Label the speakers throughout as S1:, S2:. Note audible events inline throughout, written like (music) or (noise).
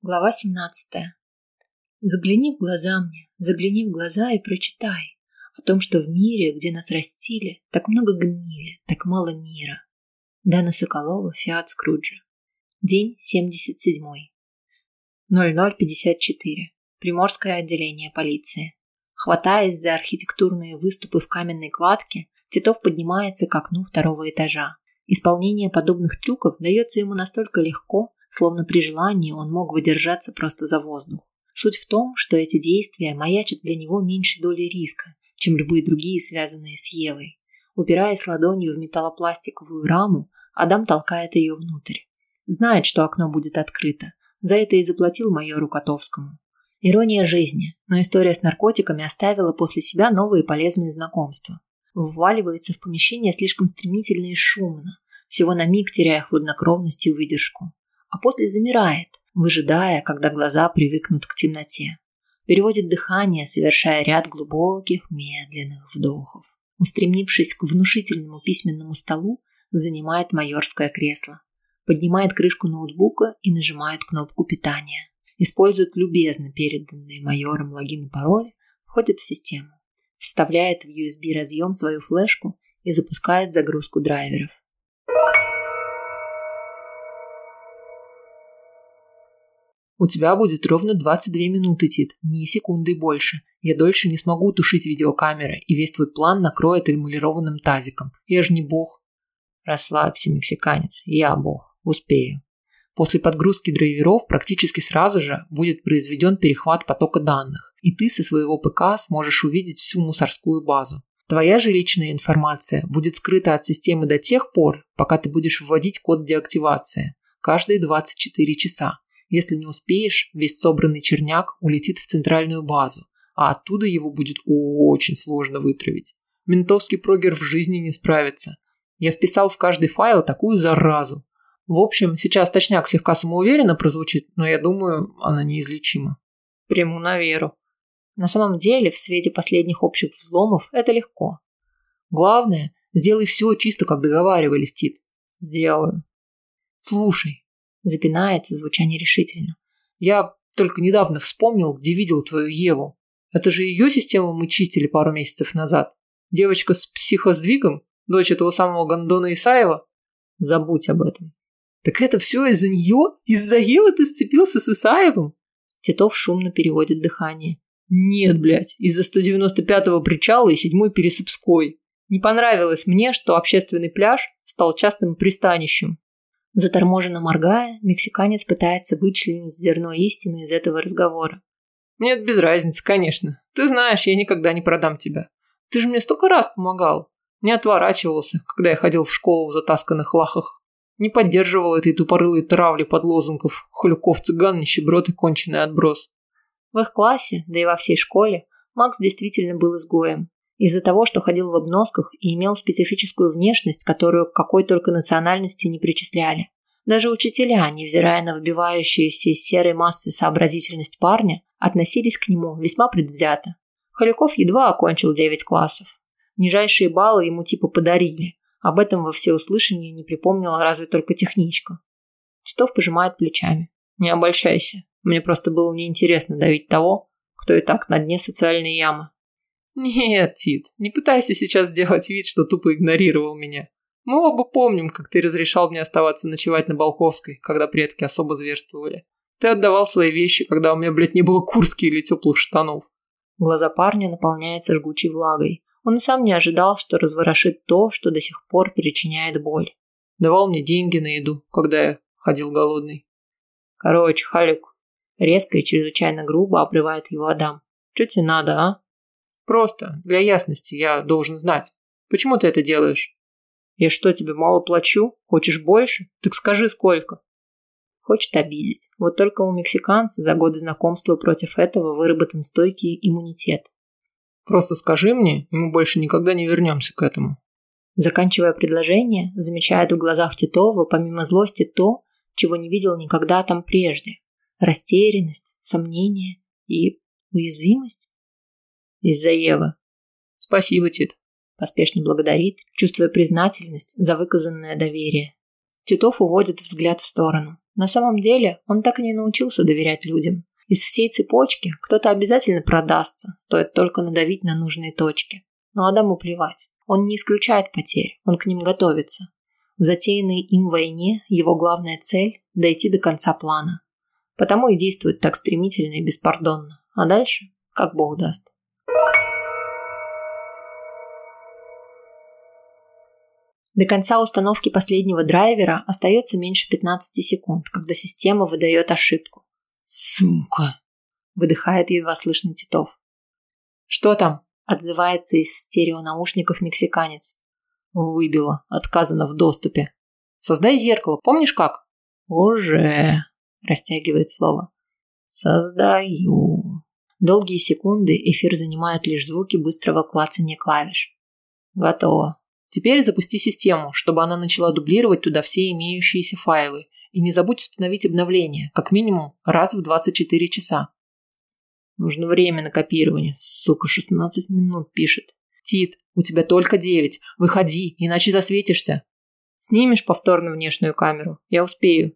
S1: Глава 17. Загляни в глаза мне, загляни в глаза и прочитай о том, что в мире, где нас растили, так много гнили, так мало мира. Дана Соколова, Фиат Скруджа. День 77. 0054. Приморское отделение полиции. Хватаясь за архитектурные выступы в каменной кладке, Титов поднимается к окну второго этажа. Исполнение подобных трюков дается ему настолько легко, словно при желании он мог выдержаться просто за воздух. Суть в том, что эти действия маячат для него меньше доли риска, чем любые другие, связанные с Евой. Упираясь ладонью в металлопластиковую раму, Адам толкает ее внутрь. Знает, что окно будет открыто. За это и заплатил майору Котовскому. Ирония жизни, но история с наркотиками оставила после себя новые полезные знакомства. Вваливается в помещение слишком стремительно и шумно, всего на миг теряя хладнокровность и выдержку а после замирает, выжидая, когда глаза привыкнут к темноте. Переводит дыхание, совершая ряд глубоких, медленных вдохов. Устремившись к внушительному письменному столу, занимает майорское кресло. Поднимает крышку ноутбука и нажимает кнопку питания. Использует любезно переданные майором логин и пароль, входит в систему. Вставляет в USB разъем свою флешку и запускает загрузку драйверов.
S2: У тебя будет ровно 22 минуты, Тит, ни секунды больше. Я дольше не смогу тушить видеокамеры, и весь твой план накроет эмалированным тазиком. Я же не бог.
S1: Расслабься, мексиканец, я бог, успею.
S2: После подгрузки драйверов практически сразу же будет произведен перехват потока данных, и ты со своего ПК сможешь увидеть всю мусорскую базу. Твоя же личная информация будет скрыта от системы до тех пор, пока ты будешь вводить код деактивации каждые 24 часа. Если не успеешь, весь собранный черняк улетит в центральную базу, а оттуда его будет очень сложно вытравить. Ментовский прогер в жизни не справится. Я вписал в каждый файл такую заразу. В общем, сейчас точняк слегка самоуверенно прозвучит, но я думаю, она неизлечима.
S1: Приму на веру. На самом деле, в свете последних общих взломов это легко.
S2: Главное, сделай все чисто, как договаривались, Тит.
S1: Сделаю.
S2: Слушай,
S1: Запинается, звуча нерешительно.
S2: Я только недавно вспомнил, где видел твою Еву. Это же ее систему мы чистили пару месяцев назад. Девочка с психосдвигом? Дочь этого самого Гондона Исаева?
S1: Забудь об этом.
S2: Так это все из-за нее? Из-за Евы ты сцепился с Исаевым?
S1: Титов шумно переводит дыхание.
S2: Нет, блядь, из-за 195-го причала и седьмой Пересыпской. Не понравилось мне, что общественный пляж стал частным пристанищем.
S1: Заторможенно моргая, мексиканец пытается вычленить зерно истины из этого разговора.
S2: Нет, без разницы, конечно. Ты знаешь, я никогда не продам тебя. Ты же мне столько раз помогал. Не отворачивался, когда я ходил в школу в затасканных лахах. Не поддерживал этой тупорылой травли под лозунгов «Хулюков, цыган, нищеброд и конченый отброс».
S1: В их классе, да и во всей школе, Макс действительно был изгоем. Из-за того, что ходил в обносках и имел специфическую внешность, которую к какой только национальности не причисляли. Даже учителя, невзирая на выбивающуюся из серой массы сообразительность парня, относились к нему весьма предвзято. Халяков едва окончил 9 классов. Нижайшие баллы ему типа подарили. Об этом во всеуслышание не припомнила разве только техничка. Титов пожимает плечами. Не обольщайся. Мне просто было неинтересно давить того, кто и так на дне социальной ямы.
S2: «Нет, Тит, не пытайся сейчас сделать вид, что тупо игнорировал меня. Мы оба помним, как ты разрешал мне оставаться ночевать на Балковской, когда предки особо зверствовали. Ты отдавал свои вещи, когда у меня, блядь, не было куртки или теплых штанов».
S1: Глаза парня наполняются жгучей влагой. Он и сам не ожидал, что разворошит то, что до сих пор причиняет боль.
S2: Давал мне деньги на еду, когда я ходил голодный.
S1: Короче, Халюк, резко и чрезвычайно грубо обрывает его Адам. Что тебе надо, а?
S2: Просто, для ясности, я должен знать. Почему ты это делаешь? Я что, тебе мало плачу? Хочешь больше? Так скажи, сколько.
S1: Хочет обидеть. Вот только у мексиканца за годы знакомства против этого выработан стойкий иммунитет.
S2: Просто скажи мне, и мы больше никогда не вернемся к этому.
S1: Заканчивая предложение, замечает в глазах Титова помимо злости то, чего не видел никогда там прежде. Растерянность, сомнение и уязвимость.
S2: Из-за Евы. Спасибо, Тит.
S1: Поспешно благодарит, чувствуя признательность за выказанное доверие. Титов уводит взгляд в сторону. На самом деле, он так и не научился доверять людям. Из всей цепочки кто-то обязательно продастся, стоит только надавить на нужные точки. Но Адаму плевать. Он не исключает потерь, он к ним готовится. В затеянной им войне его главная цель – дойти до конца плана. Потому и действует так стремительно и беспардонно. А дальше – как Бог даст. До конца установки последнего драйвера остается меньше 15 секунд, когда система выдает ошибку.
S2: «Сука!»
S1: – выдыхает едва слышный Титов.
S2: «Что там?»
S1: – отзывается из стереонаушников мексиканец.
S2: «Выбило. Отказано в доступе. Создай зеркало. Помнишь как?»
S1: «Уже!» – растягивает слово. «Создаю». Долгие секунды эфир занимает лишь звуки быстрого клацания клавиш. «Готово.
S2: Теперь запусти систему, чтобы она начала дублировать туда все имеющиеся файлы. И не забудь установить обновление, как минимум раз в 24 часа.
S1: Нужно время на копирование. Сука, 16 минут пишет.
S2: Тит, у тебя только 9. Выходи, иначе засветишься.
S1: Снимешь повторно внешнюю камеру? Я успею.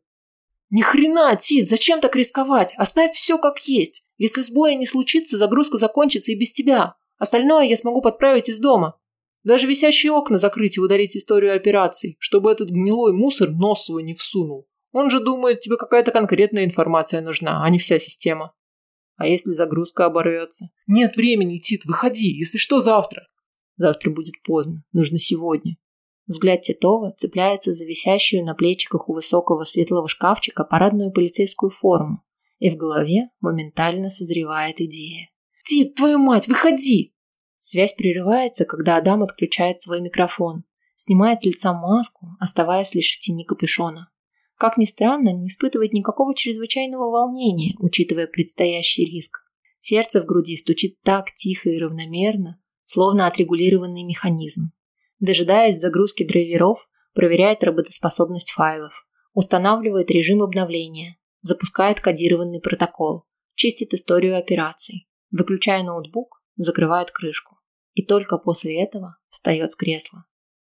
S2: Ни хрена, Тит, зачем так рисковать? Оставь все как есть. Если сбоя не случится, загрузка закончится и без тебя. Остальное я смогу подправить из дома. Даже висящие окна закрыть и удалить историю операций, чтобы этот гнилой мусор нос свой не всунул. Он же думает, тебе какая-то конкретная информация нужна, а не вся система.
S1: А если загрузка оборвется?
S2: Нет времени, Тит, выходи, если что, завтра.
S1: Завтра будет поздно, нужно сегодня. Взгляд Титова цепляется за висящую на плечиках у высокого светлого шкафчика парадную полицейскую форму, и в голове моментально созревает идея.
S2: «Тит, твою мать, выходи!»
S1: Связь прерывается, когда Адам отключает свой микрофон, снимает с лица маску, оставаясь лишь в тени капюшона. Как ни странно, не испытывает никакого чрезвычайного волнения, учитывая предстоящий риск. Сердце в груди стучит так тихо и равномерно, словно отрегулированный механизм. Дожидаясь загрузки драйверов, проверяет работоспособность файлов, устанавливает режим обновления, запускает кодированный протокол, чистит историю операций, выключая ноутбук, закрывает крышку. И только после этого встает с кресла.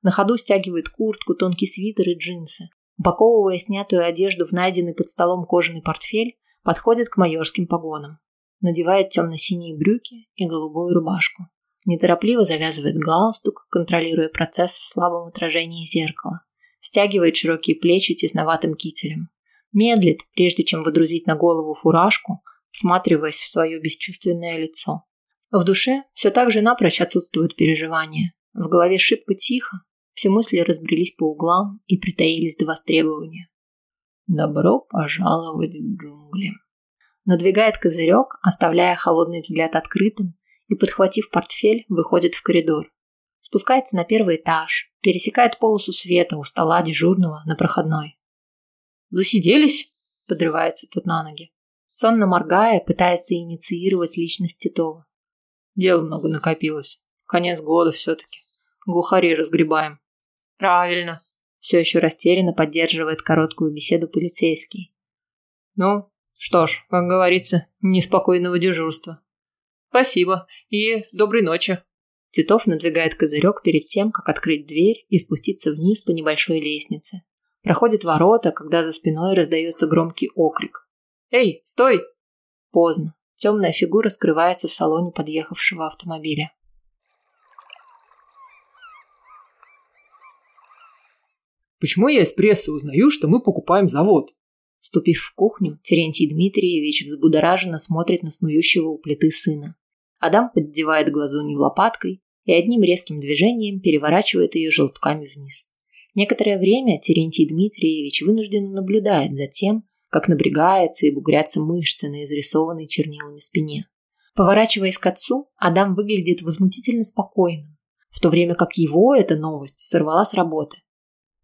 S1: На ходу стягивает куртку, тонкий свитер и джинсы. Упаковывая снятую одежду в найденный под столом кожаный портфель, подходит к майорским погонам. Надевает темно-синие брюки и голубую рубашку. Неторопливо завязывает галстук, контролируя процесс в слабом отражении зеркала. Стягивает широкие плечи тесноватым кителем. Медлит, прежде чем водрузить на голову фуражку, всматриваясь в свое бесчувственное лицо. В душе все так же напрочь отсутствуют переживания. В голове шибко тихо, все мысли разбрелись по углам и притаились до востребования. Добро пожаловать в джунгли. Надвигает козырек, оставляя холодный взгляд открытым, и, подхватив портфель, выходит в коридор. Спускается на первый этаж, пересекает полосу света у стола дежурного на проходной.
S2: «Засиделись?»
S1: – подрывается тот на ноги. Сонно моргая, пытается инициировать личность Титова.
S2: Дел много накопилось. Конец года все-таки. Глухари разгребаем.
S1: Правильно. Все еще растерянно поддерживает короткую беседу полицейский.
S2: Ну, что ж, как говорится, неспокойного дежурства. Спасибо и доброй ночи.
S1: Титов надвигает козырек перед тем, как открыть дверь и спуститься вниз по небольшой лестнице. Проходит ворота, когда за спиной раздается громкий окрик.
S2: «Эй, стой!»
S1: Поздно. Темная фигура скрывается в салоне подъехавшего автомобиля.
S2: Почему я из прессы узнаю, что мы покупаем завод?
S1: Ступив в кухню, Терентий Дмитриевич взбудораженно смотрит на снующего у плиты сына. Адам поддевает глазунью лопаткой и одним резким движением переворачивает ее желтками вниз. Некоторое время Терентий Дмитриевич вынужденно наблюдает за тем, как напрягаются и бугрятся мышцы на изрисованной чернилами спине. Поворачиваясь к отцу, Адам выглядит возмутительно спокойным, в то время как его эта новость сорвала с работы.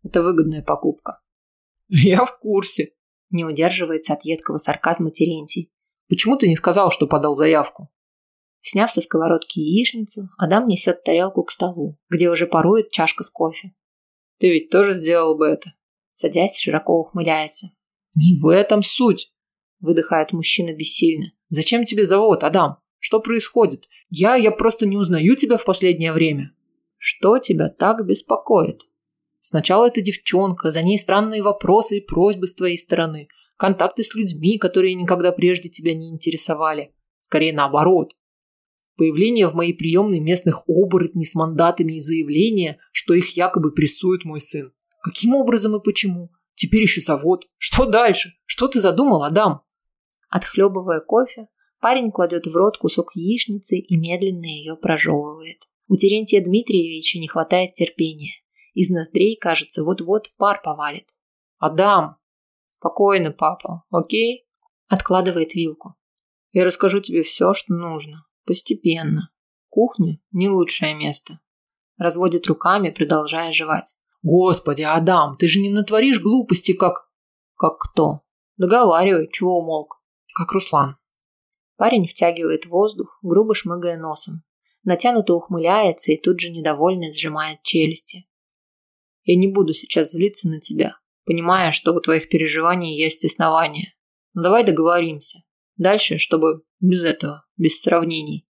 S1: Это выгодная покупка. (laughs)
S2: Я в курсе.
S1: Не удерживается от едкого сарказма Терентий.
S2: Почему ты не сказал, что подал заявку?
S1: Сняв со сковородки яичницу, Адам несет тарелку к столу, где уже парует чашка с кофе.
S2: Ты ведь тоже сделал бы это.
S1: Садясь, широко ухмыляется.
S2: «Не в этом суть!» – выдыхает мужчина бессильно. «Зачем тебе завод, Адам? Что происходит? Я, я просто не узнаю тебя в последнее время».
S1: «Что тебя так беспокоит?»
S2: Сначала эта девчонка, за ней странные вопросы и просьбы с твоей стороны. контакты с людьми, которые никогда прежде тебя не интересовали. Скорее наоборот. Появление в моей приемной местных оборотней с мандатами и заявления, что их якобы прессует мой сын. Каким образом и почему? Теперь еще завод. Что дальше? Что ты задумал, Адам?
S1: Отхлебывая кофе, парень кладет в рот кусок яичницы и медленно ее прожевывает. У Терентия Дмитриевича не хватает терпения. Из ноздрей, кажется, вот-вот пар повалит.
S2: «Адам!» «Спокойно, папа, окей?»
S1: Откладывает вилку.
S2: «Я расскажу тебе все, что нужно. Постепенно. Кухня – не лучшее место».
S1: Разводит руками, продолжая жевать.
S2: «Господи, Адам, ты же не натворишь глупости, как...»
S1: «Как кто?» «Договаривай, чего умолк?»
S2: «Как Руслан».
S1: Парень втягивает воздух, грубо шмыгая носом. Натянуто ухмыляется и тут же недовольно сжимает челюсти.
S2: «Я не буду сейчас злиться на тебя, понимая, что у твоих переживаний есть основания. Но давай договоримся. Дальше, чтобы без этого, без сравнений».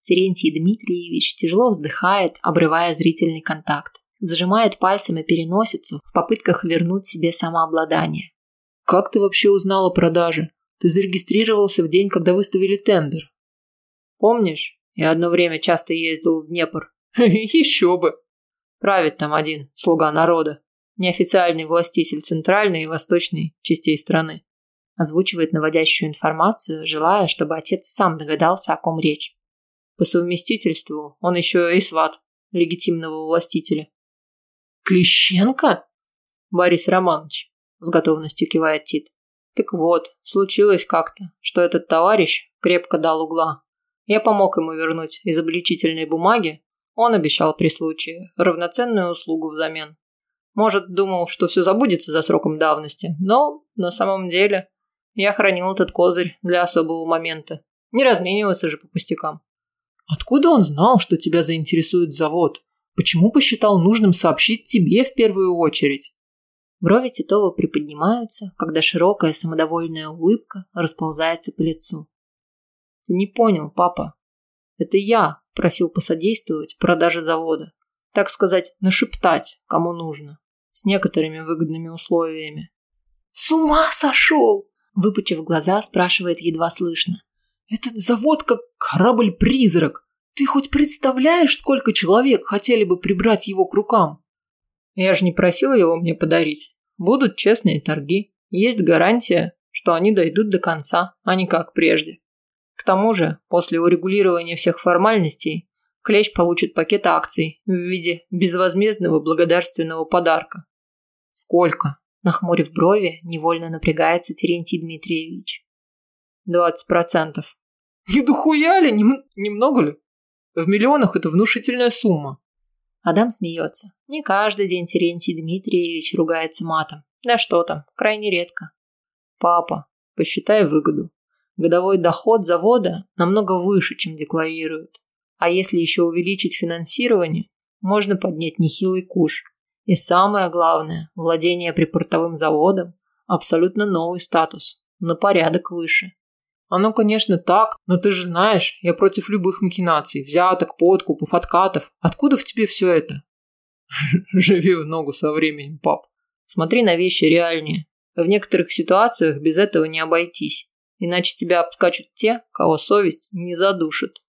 S1: Терентий Дмитриевич тяжело вздыхает, обрывая зрительный контакт. Зажимает пальцами переносицу в попытках вернуть себе самообладание.
S2: «Как ты вообще узнал о продаже? Ты зарегистрировался в день, когда выставили тендер. Помнишь, я одно время часто ездил в Днепр. (laughs) Еще бы. Правит там один, слуга народа. Неофициальный властитель центральной и восточной частей страны.
S1: Озвучивает наводящую информацию, желая, чтобы отец сам догадался, о ком речь.
S2: По совместительству он еще и сват легитимного властителя.
S1: Клещенко?
S2: Борис Романович, с готовностью кивает Тит. Так вот, случилось как-то, что этот товарищ крепко дал угла. Я помог ему вернуть изобличительные бумаги, он обещал при случае равноценную услугу взамен. Может, думал, что все забудется за сроком давности, но на самом деле я хранил этот козырь для особого момента. Не размениваться же по пустякам. Откуда он знал, что тебя заинтересует завод? Почему посчитал нужным сообщить тебе в первую очередь?
S1: Брови Титова приподнимаются, когда широкая самодовольная улыбка расползается по лицу.
S2: Ты не понял, папа. Это я просил посодействовать продаже завода. Так сказать, нашептать, кому нужно. С некоторыми выгодными условиями.
S1: С ума сошел! Выпучив глаза, спрашивает едва слышно.
S2: Этот завод как корабль-призрак. Ты хоть представляешь, сколько человек хотели бы прибрать его к рукам? Я же не просил его мне подарить. Будут честные торги. Есть гарантия, что они дойдут до конца, а не как прежде. К тому же, после урегулирования всех формальностей, Клещ получит пакет акций в виде безвозмездного благодарственного подарка.
S1: Сколько? Нахмурив брови, невольно напрягается Терентий Дмитриевич.
S2: Двадцать процентов. Не дохуя ли? Нем немного ли? В миллионах это внушительная сумма.
S1: Адам смеется. Не каждый день Терентий Дмитриевич ругается матом. Да что там, крайне редко.
S2: Папа, посчитай выгоду. Годовой доход завода намного выше, чем декларируют. А если еще увеличить финансирование, можно поднять нехилый куш. И самое главное, владение припортовым заводом – абсолютно новый статус, на порядок выше. Оно, конечно, так, но ты же знаешь, я против любых махинаций, взяток, подкупов, откатов. Откуда в тебе все это? (laughs) Живи в ногу со временем, пап. Смотри на вещи реальнее. В некоторых ситуациях без этого не обойтись. Иначе тебя обскачут те, кого совесть не задушит.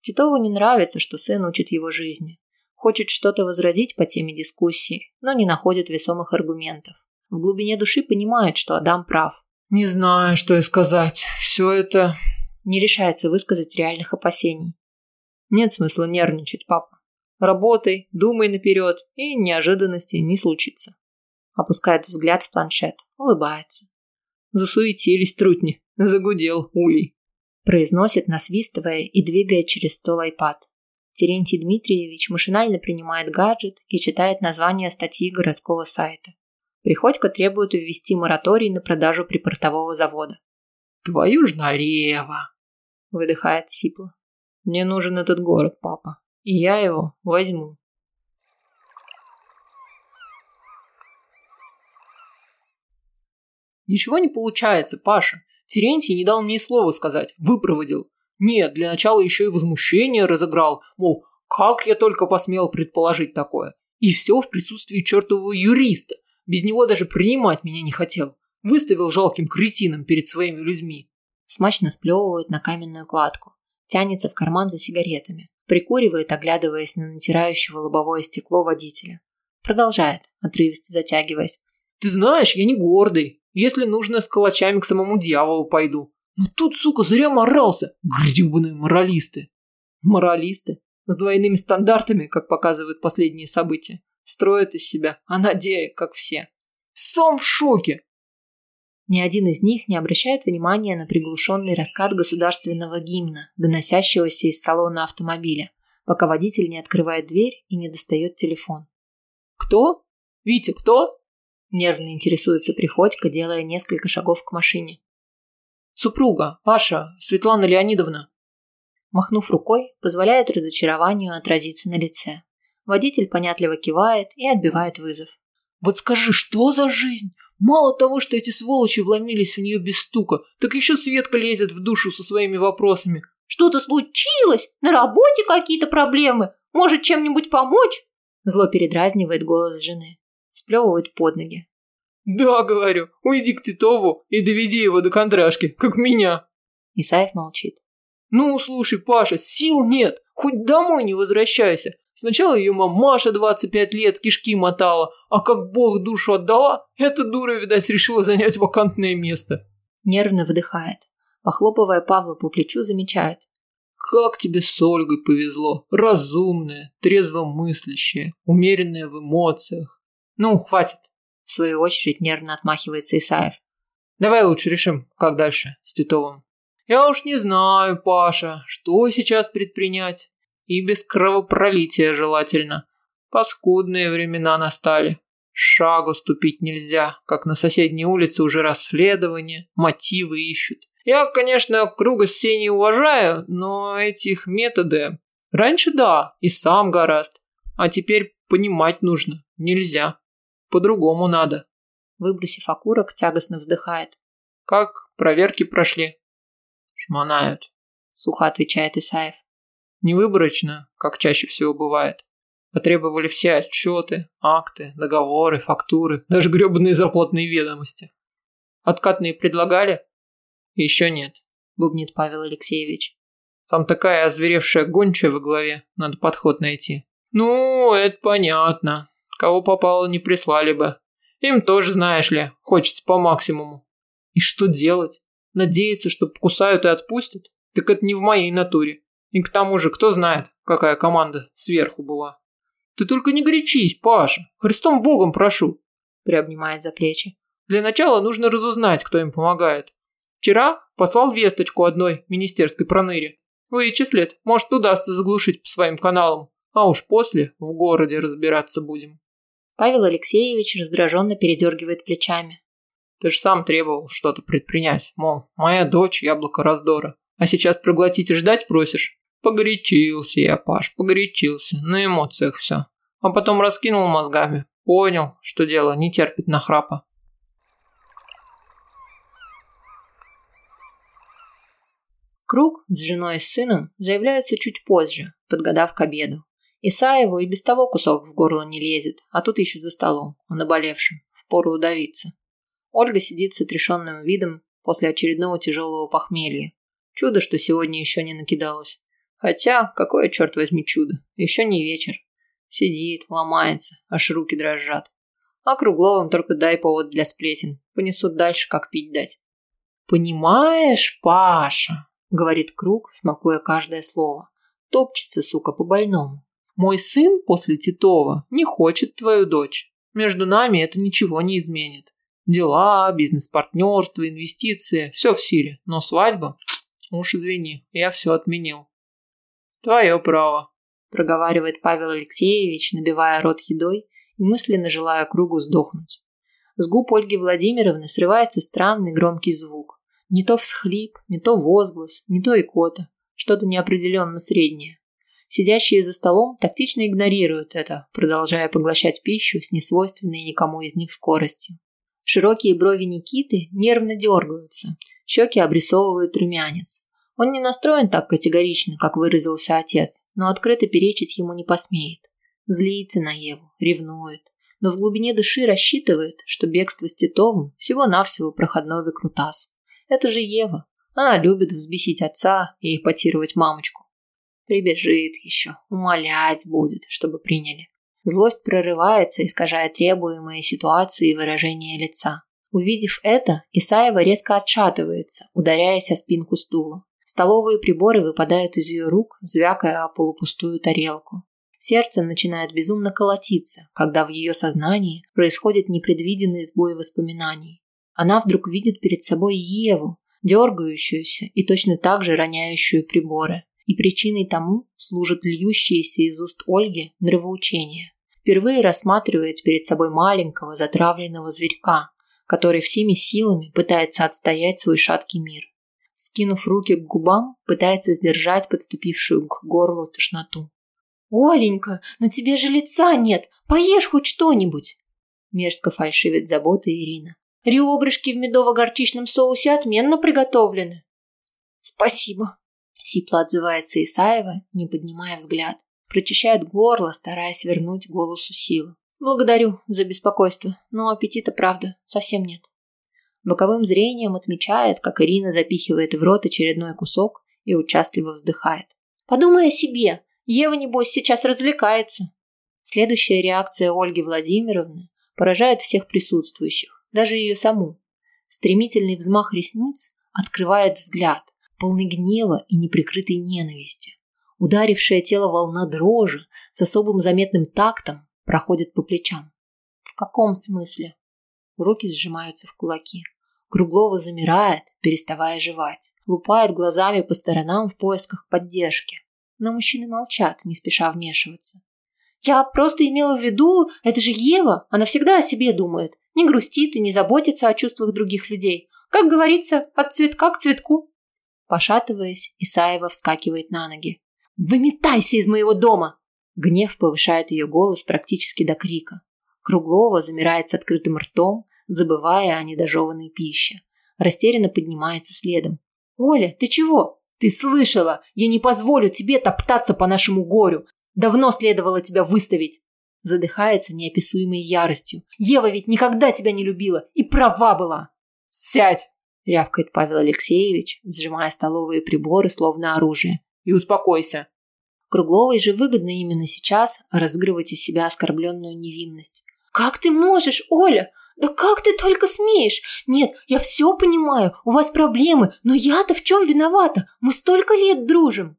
S1: Титову не нравится, что сын учит его жизни. Хочет что-то возразить по теме дискуссии, но не находит весомых аргументов. В глубине души понимает, что Адам прав.
S2: Не знаю, что и сказать. Все это...
S1: Не решается высказать реальных опасений.
S2: Нет смысла нервничать, папа. Работай, думай наперед, и неожиданностей не случится.
S1: Опускает взгляд в планшет, улыбается.
S2: Засуетились трутни, загудел улей.
S1: Произносит, насвистывая и двигая через стол айпад. Терентий Дмитриевич машинально принимает гаджет и читает название статьи городского сайта. Приходько требует ввести мораторий на продажу припортового завода.
S2: «Твою ж налево!»
S1: – выдыхает Сипла.
S2: «Мне нужен этот город, папа, и я его возьму». Ничего не получается, Паша. Терентий не дал мне слова сказать, выпроводил. Нет, для начала еще и возмущение разыграл, мол, как я только посмел предположить такое. И все в присутствии чертового юриста. Без него даже принимать меня не хотел. Выставил жалким кретином перед своими людьми.
S1: Смачно сплевывает на каменную кладку. Тянется в карман за сигаретами. Прикуривает, оглядываясь на натирающего лобовое стекло водителя. Продолжает, отрывисто затягиваясь.
S2: Ты знаешь, я не гордый. Если нужно, с калачами к самому дьяволу пойду. Но тут, сука, зря морался. Гребаные моралисты. Моралисты? С двойными стандартами, как показывают последние события. Строят из себя, а на деле, как все. Сам в шоке.
S1: Ни один из них не обращает внимания на приглушенный раскат государственного гимна, доносящегося из салона автомобиля, пока водитель не открывает дверь и не достает телефон.
S2: «Кто? Витя, кто?»
S1: Нервно интересуется Приходько, делая несколько шагов к машине.
S2: «Супруга, ваша, Светлана Леонидовна».
S1: Махнув рукой, позволяет разочарованию отразиться на лице. Водитель понятливо кивает и отбивает вызов.
S2: «Вот скажи, что за жизнь? Мало того, что эти сволочи вломились в нее без стука, так еще Светка лезет в душу со своими вопросами.
S1: «Что-то случилось? На работе какие-то проблемы? Может, чем-нибудь помочь?» Зло передразнивает голос жены. Сплевывает под ноги.
S2: «Да, говорю, уйди к Титову и доведи его до кондрашки, как меня».
S1: Исаев молчит.
S2: «Ну, слушай, Паша, сил нет, хоть домой не возвращайся. Сначала ее мамаша 25 лет кишки мотала, а как бог душу отдала, эта дура, видать, решила занять вакантное место.
S1: Нервно выдыхает. Похлопывая Павла по плечу, замечает.
S2: Как тебе с Ольгой повезло. Разумная, трезвомыслящая, умеренная в эмоциях. Ну, хватит.
S1: В свою очередь нервно отмахивается Исаев.
S2: Давай лучше решим, как дальше с Титовым. Я уж не знаю, Паша, что сейчас предпринять. И без кровопролития желательно. Паскудные времена настали. Шагу ступить нельзя, как на соседней улице уже расследование, мотивы ищут. Я, конечно, круга с Сеней уважаю, но этих методы... Раньше да, и сам гораст. А теперь понимать нужно. Нельзя. По-другому надо.
S1: Выбросив окурок, тягостно вздыхает.
S2: Как проверки прошли?
S1: Шмонают. Сухо отвечает Исаев.
S2: Не выборочно, как чаще всего бывает. Потребовали все отчеты, акты, договоры, фактуры, даже гребаные зарплатные ведомости. Откатные предлагали? Еще нет,
S1: бубнит Павел Алексеевич.
S2: Там такая озверевшая гончая во главе, надо подход найти. Ну, это понятно. Кого попало, не прислали бы. Им тоже, знаешь ли, хочется по максимуму. И что делать? Надеяться, что покусают и отпустят? Так это не в моей натуре. И к тому же, кто знает, какая команда сверху была. Ты только не горячись, Паша. Христом Богом прошу.
S1: Приобнимает за плечи.
S2: Для начала нужно разузнать, кто им помогает. Вчера послал весточку одной министерской проныре. Вычислит, может удастся заглушить по своим каналам. А уж после в городе разбираться будем.
S1: Павел Алексеевич раздраженно передергивает плечами.
S2: Ты же сам требовал что-то предпринять. Мол, моя дочь яблоко раздора. А сейчас проглотить и ждать просишь? Погорячился я, Паш, погорячился. На эмоциях все. А потом раскинул мозгами. Понял, что дело не терпит нахрапа.
S1: Круг с женой и сыном заявляются чуть позже, подгадав к обеду. Исаеву и без того кусок в горло не лезет, а тут еще за столом, о наболевшем, впору удавиться. Ольга сидит с отрешенным видом после очередного тяжелого похмелья. Чудо, что сегодня еще не накидалось. Хотя, какое, черт возьми, чудо. Еще не вечер. Сидит, ломается, аж руки дрожат. А Кругловым только дай повод для сплетен. Понесут дальше, как пить дать.
S2: «Понимаешь, Паша», —
S1: говорит Круг, смакуя каждое слово. Топчется, сука, по-больному.
S2: «Мой сын после Титова не хочет твою дочь. Между нами это ничего не изменит. Дела, бизнес-партнерство, инвестиции – все в силе. Но свадьба? Уж извини, я все отменил. «Твое право», –
S1: проговаривает Павел Алексеевич, набивая рот едой и мысленно желая кругу сдохнуть. С губ Ольги Владимировны срывается странный громкий звук. Не то всхлип, не то возглас, не то икота. Что-то неопределенно среднее. Сидящие за столом тактично игнорируют это, продолжая поглощать пищу с несвойственной никому из них скоростью. Широкие брови Никиты нервно дергаются, щеки обрисовывают румянец. Он не настроен так категорично, как выразился отец, но открыто перечить ему не посмеет. Злится на Еву, ревнует. но в глубине души рассчитывает, что бегство с Титовым всего-навсего проходной выкрутас. Это же Ева. Она любит взбесить отца и эпатировать мамочку. Прибежит еще, умолять будет, чтобы приняли. Злость прорывается, искажая требуемые ситуации и выражение лица. Увидев это, Исаева резко отшатывается, ударяясь о спинку стула. Столовые приборы выпадают из ее рук, звякая о полупустую тарелку. Сердце начинает безумно колотиться, когда в ее сознании происходит непредвиденный сбой воспоминаний. Она вдруг видит перед собой Еву, дергающуюся и точно так же роняющую приборы. И причиной тому служат льющиеся из уст Ольги нравоучения. Впервые рассматривает перед собой маленького затравленного зверька, который всеми силами пытается отстоять свой шаткий мир. Скинув руки к губам, пытается сдержать подступившую к горлу тошноту. «Оленька, на тебе же лица нет! Поешь хоть что-нибудь!» Мерзко фальшивит забота Ирина. «Ребрышки в медово-горчичном соусе отменно приготовлены!» «Спасибо!» Сипло отзывается Исаева, не поднимая взгляд. Прочищает горло, стараясь вернуть голосу силы. «Благодарю за беспокойство, но аппетита, правда, совсем нет». Боковым зрением отмечает, как Ирина запихивает в рот очередной кусок и участливо вздыхает. «Подумай о себе. Ева, небось, сейчас развлекается. Следующая реакция Ольги Владимировны поражает всех присутствующих, даже ее саму. Стремительный взмах ресниц открывает взгляд, полный гнева и неприкрытой ненависти. Ударившая тело волна дрожи с особым заметным тактом проходит по плечам. В каком смысле? Руки сжимаются в кулаки. Круглова замирает, переставая жевать. Лупает глазами по сторонам в поисках поддержки но мужчины молчат, не спеша вмешиваться. «Я просто имела в виду, это же Ева, она всегда о себе думает, не грустит и не заботится о чувствах других людей. Как говорится, от цветка к цветку». Пошатываясь, Исаева вскакивает на ноги. «Выметайся из моего дома!» Гнев повышает ее голос практически до крика. Круглова замирает с открытым ртом, забывая о недожеванной пище. Растерянно поднимается следом. «Оля, ты чего? Ты слышала? Я не позволю тебе топтаться по нашему горю. Давно следовало тебя выставить. Задыхается неописуемой яростью. Ева ведь никогда тебя не любила и права была.
S2: Сядь,
S1: рявкает Павел Алексеевич, сжимая столовые приборы словно оружие.
S2: И успокойся.
S1: Кругловой же выгодно именно сейчас разыгрывать из себя оскорбленную невинность. «Как ты можешь, Оля? Да как ты только смеешь? Нет, я все понимаю, у вас проблемы, но я-то в чем виновата? Мы столько лет дружим!»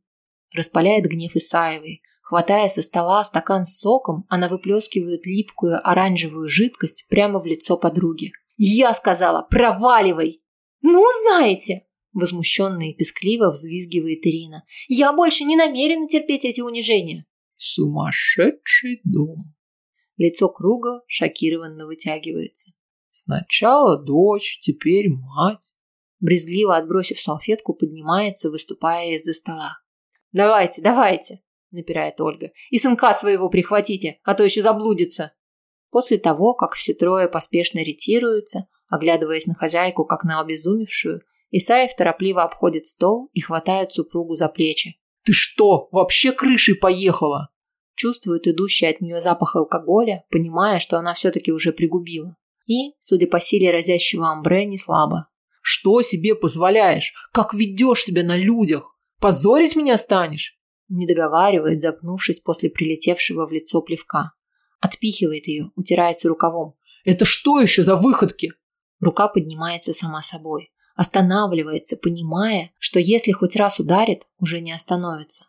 S1: Распаляет гнев Исаевой. Хватая со стола стакан с соком, она выплескивает липкую оранжевую жидкость прямо в лицо подруги. «Я сказала, проваливай!» «Ну, знаете!» Возмущенно и пескливо взвизгивает Ирина. «Я больше не намерена терпеть эти унижения!»
S2: «Сумасшедший дом!»
S1: Лицо круга шокированно вытягивается.
S2: Сначала дочь, теперь мать.
S1: Брезгливо отбросив салфетку, поднимается, выступая из-за стола. «Давайте, давайте!» – напирает Ольга. «И сынка своего прихватите, а то еще заблудится!» После того, как все трое поспешно ретируются, оглядываясь на хозяйку, как на обезумевшую, Исаев торопливо обходит стол и хватает супругу за плечи.
S2: «Ты что, вообще крышей поехала?»
S1: Чувствует идущий от нее запах алкоголя, понимая, что она все-таки уже пригубила. И, судя по силе разящего амбре, не слабо.
S2: «Что себе позволяешь? Как ведешь себя на людях? Позорить меня станешь?»
S1: Не договаривает, запнувшись после прилетевшего в лицо плевка. Отпихивает ее, утирается рукавом.
S2: «Это что еще за выходки?»
S1: Рука поднимается сама собой. Останавливается, понимая, что если хоть раз ударит, уже не остановится.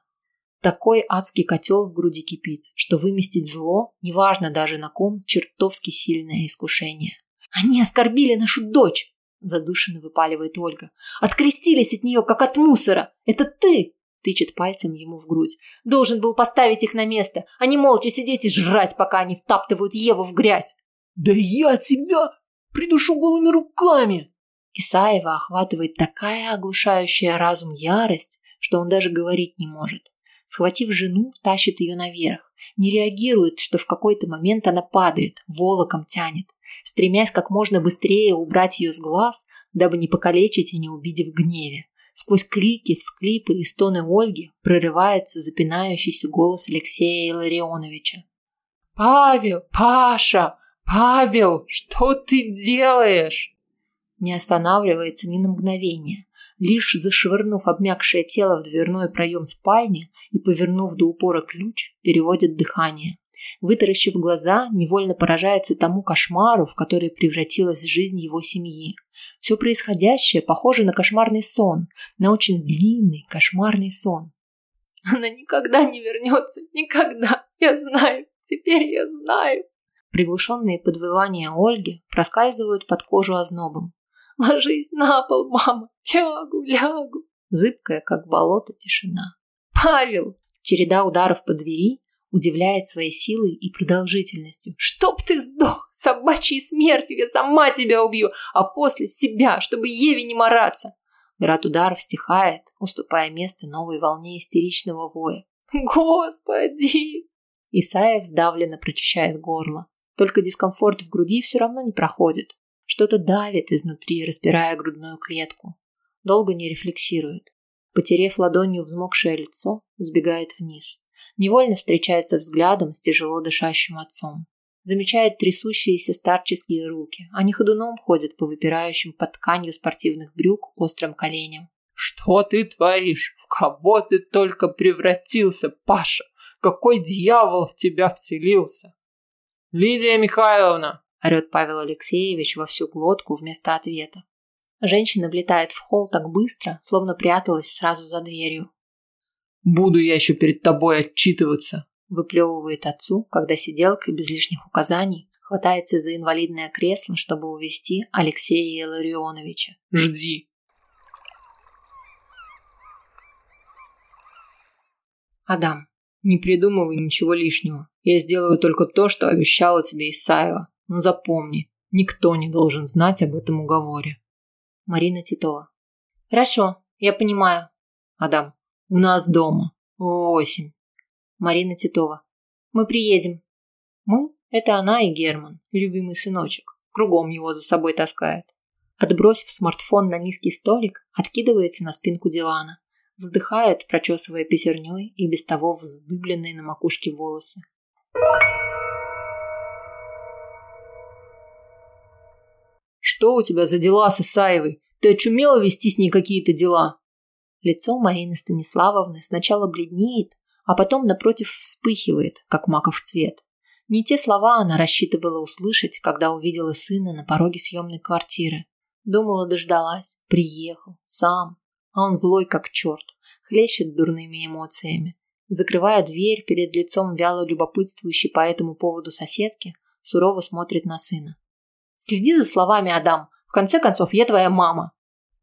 S1: Такой адский котел в груди кипит, что выместить зло, неважно даже на ком, чертовски сильное искушение. «Они оскорбили нашу дочь!» задушенно выпаливает Ольга. «Открестились от нее, как от мусора! Это ты!» тычет пальцем ему в грудь. «Должен был поставить их на место, а не молча сидеть и жрать, пока они втаптывают Еву в грязь!»
S2: «Да я тебя придушу голыми руками!»
S1: Исаева охватывает такая оглушающая разум ярость, что он даже говорить не может. Схватив жену, тащит ее наверх. Не реагирует, что в какой-то момент она падает, волоком тянет, стремясь как можно быстрее убрать ее с глаз, дабы не покалечить и не убить в гневе. Сквозь крики, всклипы и стоны Ольги прорывается запинающийся голос Алексея Илларионовича.
S2: «Павел! Паша! Павел, что ты делаешь?
S1: Не останавливается ни на мгновение, лишь зашвырнув обмякшее тело в дверной проем спальни и повернув до упора ключ, переводит дыхание. Вытаращив глаза, невольно поражается тому кошмару, в который превратилась жизнь его семьи. Все происходящее похоже на кошмарный сон, на очень длинный кошмарный сон.
S3: Она никогда не вернется, никогда. Я знаю, теперь я знаю.
S1: Приглушенные подвывания Ольги проскальзывают под кожу ознобом.
S3: Ложись на пол, мама. Лягу, лягу.
S1: Зыбкая, как болото, тишина.
S3: Павел!
S1: Череда ударов по двери удивляет своей силой и продолжительностью.
S3: «Чтоб ты сдох! Собачьей смертью я сама тебя убью, а после себя, чтобы Еве не мараться!»
S1: Град ударов стихает, уступая место новой волне истеричного воя.
S3: «Господи!»
S1: Исаев сдавленно прочищает горло. Только дискомфорт в груди все равно не проходит. Что-то давит изнутри, распирая грудную клетку. Долго не рефлексирует. Потерев ладонью взмокшее лицо, сбегает вниз невольно встречается взглядом с тяжело дышащим отцом. Замечает трясущиеся старческие руки. Они ходуном ходят по выпирающим под тканью спортивных брюк острым коленям.
S2: «Что ты творишь? В кого ты только превратился, Паша? Какой дьявол в тебя вселился?» «Лидия Михайловна!» – орет Павел Алексеевич во всю глотку вместо ответа.
S1: Женщина влетает в холл так быстро, словно пряталась сразу за дверью.
S2: Буду я еще перед тобой отчитываться.
S1: Выплевывает отцу, когда сиделка без лишних указаний хватается за инвалидное кресло, чтобы увести Алексея Илларионовича.
S2: Жди.
S1: Адам.
S2: Не придумывай ничего лишнего. Я сделаю только то, что обещала тебе Исаева. Но запомни, никто не должен знать об этом уговоре.
S1: Марина Титова. Хорошо, я понимаю.
S2: Адам. У нас дома. Восемь.
S1: Марина Титова. Мы приедем. Мы – это она и Герман, любимый сыночек. Кругом его за собой таскает. Отбросив смартфон на низкий столик, откидывается на спинку дивана. Вздыхает, прочесывая пятерней и без того вздыбленные на макушке волосы.
S2: «Что у тебя за дела с Исаевой? Ты очумела вести с ней какие-то дела?»
S1: Лицо Марины Станиславовны сначала бледнеет, а потом напротив вспыхивает, как маков цвет. Не те слова она рассчитывала услышать, когда увидела сына на пороге съемной квартиры. Думала, дождалась, приехал, сам. А он злой, как черт, хлещет дурными эмоциями. Закрывая дверь перед лицом вяло любопытствующей по этому поводу соседки, сурово смотрит на сына. «Следи за словами, Адам. В конце концов, я твоя мама.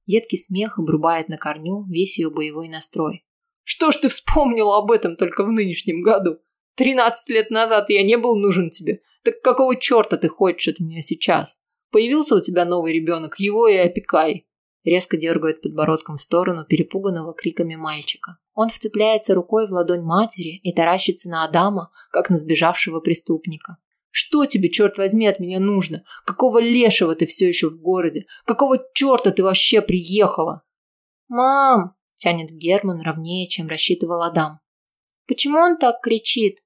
S1: Едкий смех обрубает на корню весь ее боевой настрой.
S3: «Что ж ты вспомнила об этом только в нынешнем году? Тринадцать лет назад я не был нужен тебе. Так какого черта ты хочешь от меня сейчас? Появился у тебя новый ребенок, его и опекай!»
S1: Резко дергает подбородком в сторону перепуганного криками мальчика. Он вцепляется рукой в ладонь матери и таращится на Адама, как на сбежавшего преступника.
S3: Что тебе, черт возьми, от меня нужно? Какого лешего ты все еще в городе? Какого черта ты вообще приехала?
S1: Мам, тянет Герман ровнее, чем рассчитывал Адам. Почему он так кричит?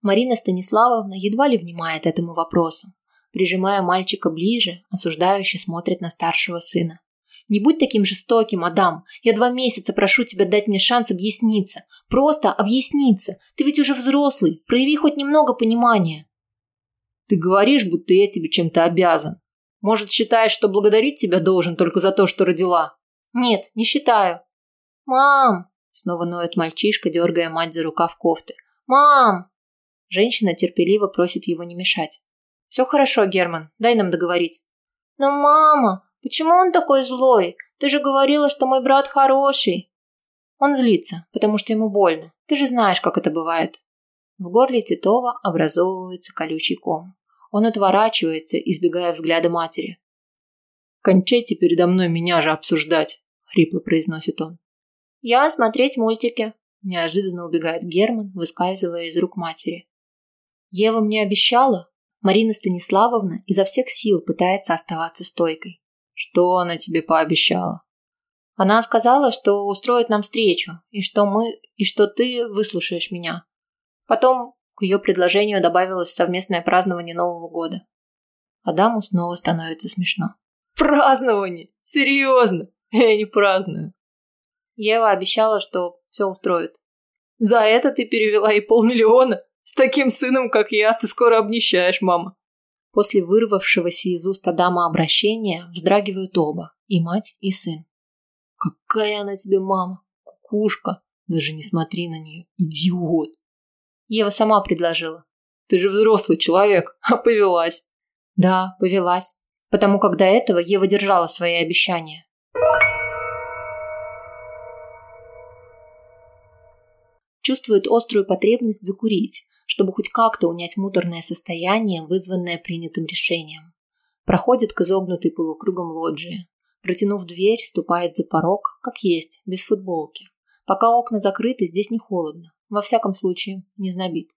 S1: Марина Станиславовна едва ли внимает этому вопросу. Прижимая мальчика ближе, осуждающе смотрит на старшего сына. Не будь таким жестоким, Адам. Я два месяца прошу тебя дать мне шанс объясниться. Просто объясниться. Ты ведь уже взрослый. Прояви хоть немного понимания.
S3: Ты говоришь, будто я тебе чем-то обязан. Может, считаешь, что благодарить тебя должен только за то, что родила?
S1: Нет, не считаю. Мам! Снова ноет мальчишка, дергая мать за рукав кофты. Мам! Женщина терпеливо просит его не мешать. Все хорошо, Герман, дай нам договорить. Но мама, почему он такой злой? Ты же говорила, что мой брат хороший. Он злится, потому что ему больно. Ты же знаешь, как это бывает. В горле Титова образовывается колючий ком. Он отворачивается, избегая взгляда матери.
S2: «Кончайте передо мной меня же обсуждать», – хрипло произносит он.
S1: «Я смотреть мультики», – неожиданно убегает Герман, выскальзывая из рук матери. Ева мне обещала. Марина Станиславовна изо всех сил пытается оставаться стойкой.
S2: Что она тебе пообещала?
S1: Она сказала, что устроит нам встречу, и что мы, и что ты выслушаешь меня. Потом к ее предложению добавилось совместное празднование Нового года. Адаму снова становится смешно.
S3: Празднование? Серьезно? Я не праздную.
S1: Ева обещала, что все устроит.
S3: За это ты перевела и полмиллиона? С таким сыном, как я, ты скоро обнищаешь, мама.
S1: После вырвавшегося из уст Адама обращения вздрагивают оба, и мать, и сын.
S3: Какая она тебе мама? Кукушка. Даже не смотри на нее. Идиот.
S1: Ева сама предложила.
S3: Ты же взрослый человек, (laughs) а повелась.
S1: Да, повелась. Потому как до этого Ева держала свои обещания. Чувствует острую потребность закурить, чтобы хоть как-то унять муторное состояние, вызванное принятым решением. Проходит к изогнутой полукругом лоджии. Протянув дверь, ступает за порог, как есть, без футболки. Пока окна закрыты, здесь не холодно. Во всяком случае, не знобит.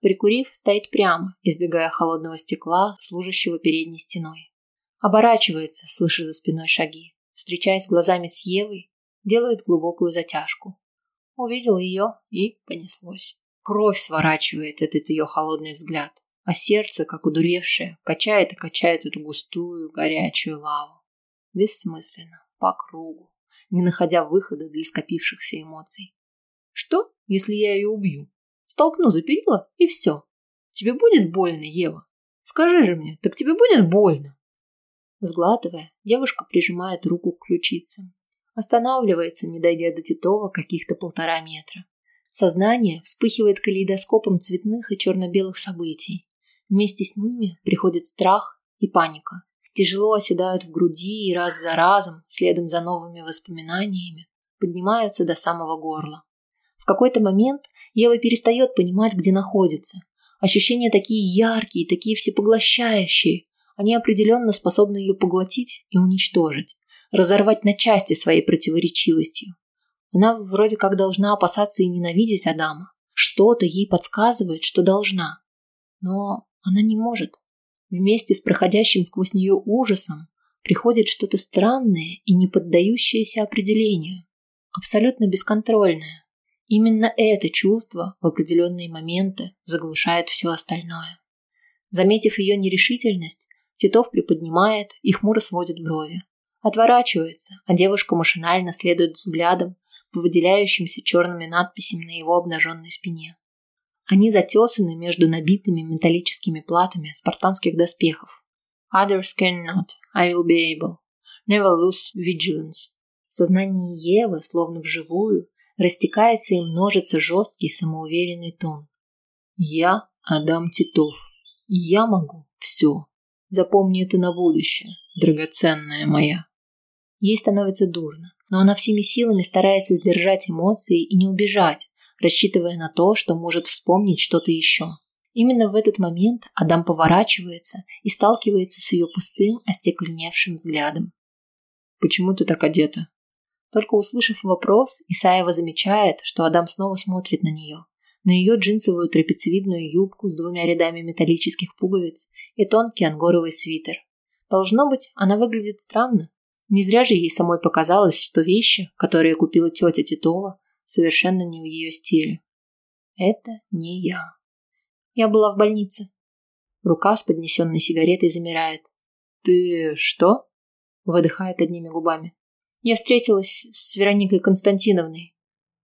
S1: Прикурив, стоит прямо, избегая холодного стекла, служащего передней стеной. Оборачивается, слыша за спиной шаги. Встречаясь глазами с Евой, делает глубокую затяжку. Увидел ее и понеслось. Кровь сворачивает этот ее холодный взгляд, а сердце, как удуревшее, качает и качает эту густую, горячую лаву. Бессмысленно, по кругу, не находя выхода для скопившихся эмоций. Что, если я ее убью? Столкну за перила и все. Тебе будет больно, Ева? Скажи же мне, так тебе будет больно? Сглатывая, девушка прижимает руку к ключице. Останавливается, не дойдя до Титова каких-то полтора метра. Сознание вспыхивает калейдоскопом цветных и черно-белых событий. Вместе с ними приходит страх и паника. Тяжело оседают в груди и раз за разом, следом за новыми воспоминаниями, поднимаются до самого горла. В какой-то момент Ева перестает понимать, где находится. Ощущения такие яркие, такие всепоглощающие. Они определенно способны ее поглотить и уничтожить, разорвать на части своей противоречивостью. Она вроде как должна опасаться и ненавидеть Адама. Что-то ей подсказывает, что должна. Но она не может. Вместе с проходящим сквозь нее ужасом приходит что-то странное и не поддающееся определению. Абсолютно бесконтрольное. Именно это чувство в определенные моменты заглушает все остальное. Заметив ее нерешительность, Титов приподнимает и хмуро сводит брови. Отворачивается, а девушка машинально следует взглядом по выделяющимся черными надписями на его обнаженной спине. Они затесаны между набитыми металлическими платами спартанских доспехов. Others cannot, I will be able. Never lose vigilance. В сознании Евы, словно вживую, растекается и множится жесткий самоуверенный тон. Я Адам Титов. Я могу все. Запомни это на будущее, драгоценная моя. Ей становится дурно, но она всеми силами старается сдержать эмоции и не убежать, рассчитывая на то, что может вспомнить что-то еще. Именно в этот момент Адам поворачивается и сталкивается с ее пустым, остекленевшим взглядом. «Почему ты так одета?» Только услышав вопрос, Исаева замечает, что Адам снова смотрит на нее. На ее джинсовую трапециевидную юбку с двумя рядами металлических пуговиц и тонкий ангоровый свитер. Должно быть, она выглядит странно. Не зря же ей самой показалось, что вещи, которые купила тетя Титова, совершенно не в ее стиле. Это не я. Я была в больнице. Рука с поднесенной сигаретой замирает. «Ты что?» Выдыхает одними губами. Я встретилась с Вероникой Константиновной.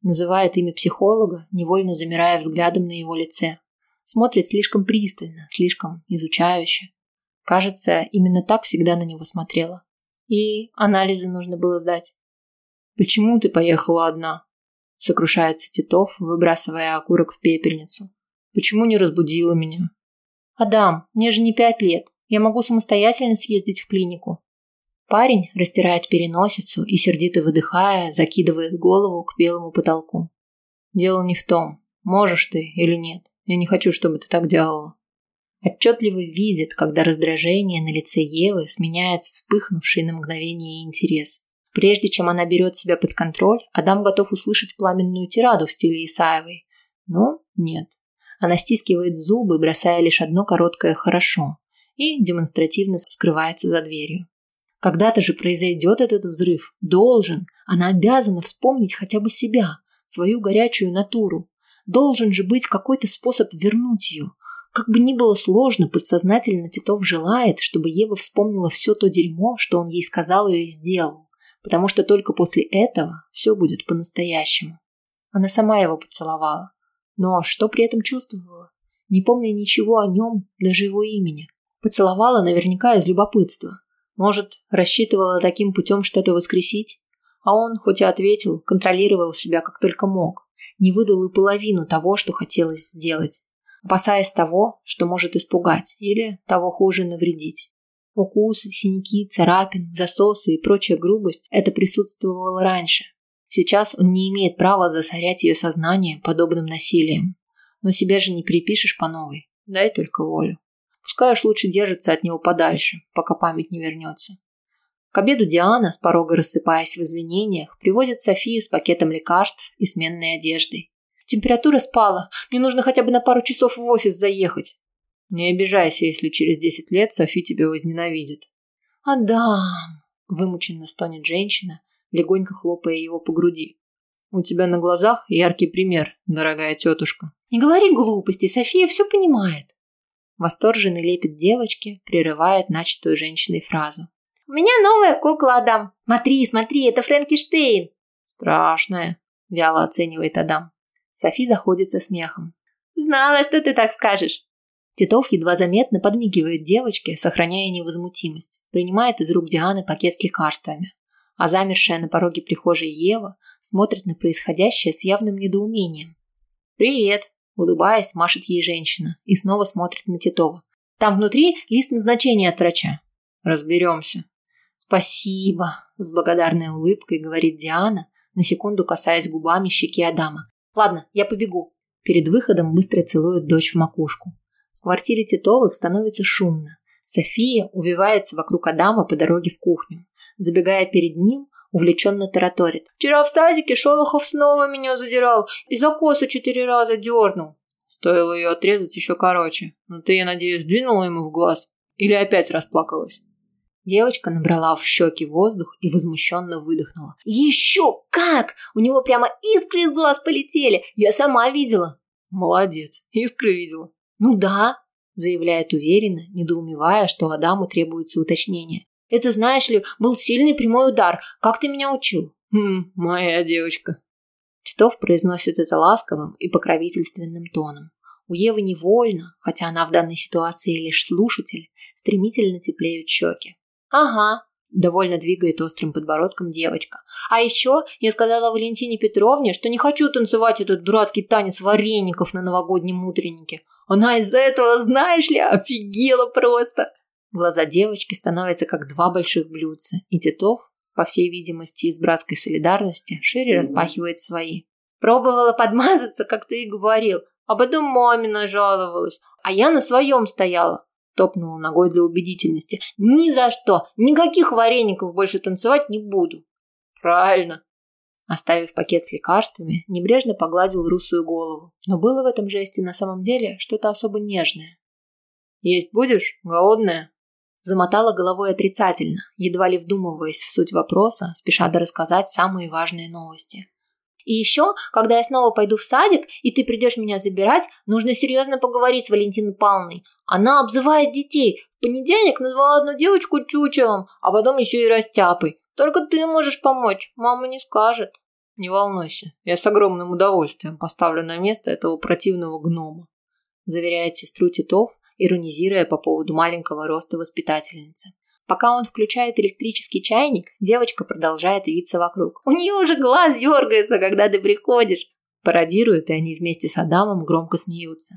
S1: Называет имя психолога, невольно замирая взглядом на его лице. Смотрит слишком пристально, слишком изучающе. Кажется, именно так всегда на него смотрела. И анализы нужно было сдать. «Почему ты поехала одна?» Сокрушается Титов, выбрасывая окурок в пепельницу. «Почему не разбудила меня?» «Адам, мне же не пять лет. Я могу самостоятельно съездить в клинику. Парень растирает переносицу и, сердито выдыхая, закидывает голову к белому потолку. Дело не в том, можешь ты или нет. Я не хочу, чтобы ты так делала. Отчетливо видит, когда раздражение на лице Евы сменяется вспыхнувший на мгновение интерес. Прежде чем она берет себя под контроль, Адам готов услышать пламенную тираду в стиле Исаевой. Но нет. Она стискивает зубы, бросая лишь одно короткое «хорошо» и демонстративно скрывается за дверью. Когда-то же произойдет этот взрыв. Должен. Она обязана вспомнить хотя бы себя, свою горячую натуру. Должен же быть какой-то способ вернуть ее. Как бы ни было сложно, подсознательно Титов желает, чтобы Ева вспомнила все то дерьмо, что он ей сказал или сделал, потому что только после этого все будет по-настоящему. Она сама его поцеловала. Но что при этом чувствовала? Не помня ничего о нем, даже его имени. Поцеловала наверняка из любопытства. Может, рассчитывала таким путем что-то воскресить? А он, хоть и ответил, контролировал себя как только мог. Не выдал и половину того, что хотелось сделать опасаясь того, что может испугать или, того хуже, навредить. Укусы, синяки, царапин, засосы и прочая грубость – это присутствовало раньше. Сейчас он не имеет права засорять ее сознание подобным насилием. Но себя же не перепишешь по новой. Дай только волю. Пускай уж лучше держится от него подальше, пока память не вернется. К обеду Диана, с порога рассыпаясь в извинениях, привозит Софию с пакетом лекарств и сменной одеждой. Температура спала. Мне нужно хотя бы на пару часов в офис заехать.
S2: Не обижайся, если через десять лет Софи тебя возненавидит.
S1: Адам, вымученно стонет женщина, легонько хлопая его по груди.
S2: У тебя на глазах яркий пример, дорогая тетушка.
S1: Не говори глупости, София все понимает. Восторженный лепет девочки прерывает начатую женщиной фразу. У меня новая кукла, Адам. Смотри, смотри, это Фрэнкенштейн.
S2: Страшная, вяло оценивает Адам.
S1: Софи заходится смехом. «Знала, что ты так скажешь!» Титов едва заметно подмигивает девочке, сохраняя невозмутимость, принимает из рук Дианы пакет с лекарствами. А замершая на пороге прихожей Ева смотрит на происходящее с явным недоумением. «Привет!» – улыбаясь, машет ей женщина и снова смотрит на Титова. «Там внутри лист назначения от врача».
S2: «Разберемся».
S1: «Спасибо!» – с благодарной улыбкой говорит Диана, на секунду касаясь губами щеки Адама. Ладно, я побегу. Перед выходом быстро целует дочь в макушку. В квартире Титовых становится шумно. София увивается вокруг Адама по дороге в кухню. Забегая перед ним, увлеченно тараторит. «Вчера в садике Шолохов снова меня задирал и за косу четыре раза дернул».
S2: Стоило ее отрезать еще короче. Но ты, я надеюсь, двинула ему в глаз? Или опять расплакалась?
S1: Девочка набрала в щеки воздух и возмущенно выдохнула. «Еще как! У него прямо искры из глаз полетели! Я сама видела!»
S2: «Молодец! Искры видела!»
S1: «Ну да!» – заявляет уверенно, недоумевая, что Адаму требуется уточнение. «Это, знаешь ли, был сильный прямой удар. Как ты меня учил?»
S2: «Хм, моя девочка!»
S1: Титов произносит это ласковым и покровительственным тоном. У Евы невольно, хотя она в данной ситуации лишь слушатель, стремительно теплеют щеки. «Ага», – довольно двигает острым подбородком девочка. «А еще я сказала Валентине Петровне, что не хочу танцевать этот дурацкий танец вареников на новогоднем утреннике. Она из-за этого, знаешь ли, офигела просто!» Глаза девочки становятся как два больших блюдца, и Титов, по всей видимости, из братской солидарности, шире распахивает свои. Пробовала подмазаться, как ты и говорил, а потом маме нажаловалась, а я на своем стояла. Топнула ногой для убедительности. Ни за что! Никаких вареников больше танцевать не буду.
S2: Правильно.
S1: Оставив пакет с лекарствами, небрежно погладил русую голову. Но было в этом жесте на самом деле что-то особо нежное.
S2: «Есть будешь? Голодная?»
S1: Замотала головой отрицательно, едва ли вдумываясь в суть вопроса, спеша рассказать самые важные новости. И еще, когда я снова пойду в садик, и ты придешь меня забирать, нужно серьезно поговорить с Валентиной Павловной. Она обзывает детей. В понедельник назвала одну девочку чучелом, а потом еще и растяпой. Только ты можешь помочь, мама не скажет.
S2: Не волнуйся, я с огромным удовольствием поставлю на место этого противного гнома.
S1: Заверяет сестру Титов, иронизируя по поводу маленького роста воспитательницы. Пока он включает электрический чайник, девочка продолжает виться вокруг. «У нее уже глаз дергается, когда ты приходишь!» Пародируют, и они вместе с Адамом громко смеются.